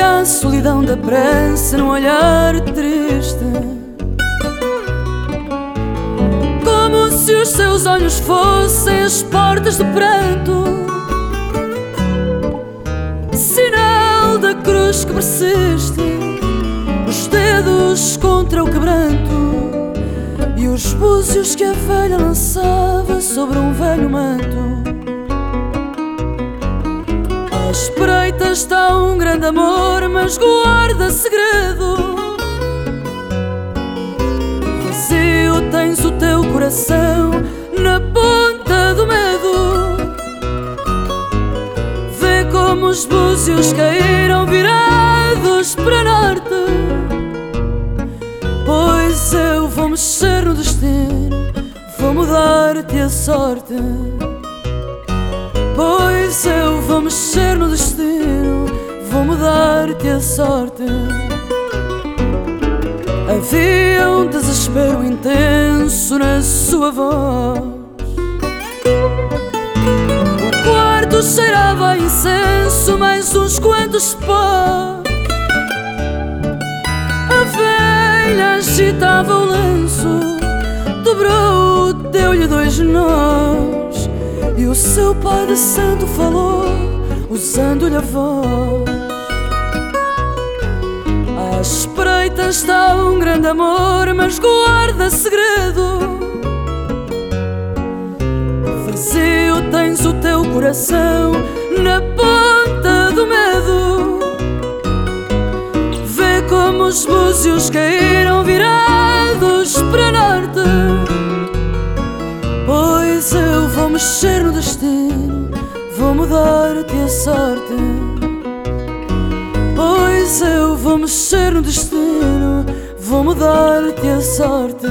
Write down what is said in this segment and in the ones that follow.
A solidão da pressa no olhar triste. Como se os seus olhos fossem as portas do pranto Sinal da cruz que persiste Os dedos contra o quebranto E os búzios que a velha lançava sobre um velho manto espreita está um grande amor, mas guarda segredo. Vazio tens o teu coração na ponta do medo. Vê como os búzios caíram virados para norte. Pois eu vou mexer no destino, vou mudar-te a sorte. Pois eu vou mexer no destino, vou mudar-te a sorte. Havia um desespero intenso na sua voz. O quarto cheirava a incenso, mais uns quantos pó. A velha agitava o lenço, dobrou, deu-lhe dois nós. E o seu Pai de Santo falou, usando-lhe a voz. À espreita está um grande amor, mas guarda segredo. Vazio tens o teu coração na ponta do medo. Vê como os búzios caíram virados mexer no destino, vou mudar-te a sorte. Pois eu vou mexer no destino, vou mudar-te a sorte.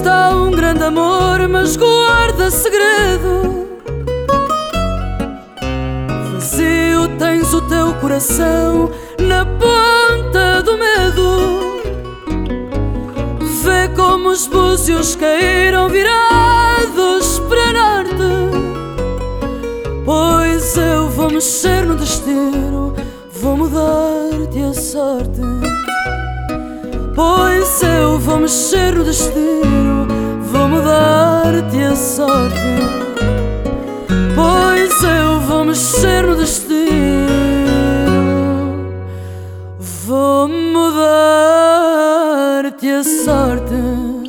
Está um grande amor, mas guarda segredo. Vazio tens o teu coração na ponta do medo. Vê como os búzios caíram virados para norte. Pois eu vou mexer no destino, vou mudar-te a sorte. Pois eu vou mexer no destino, vou mudar-te a sorte. Pois eu vou mexer no destino, vou mudar-te a sorte.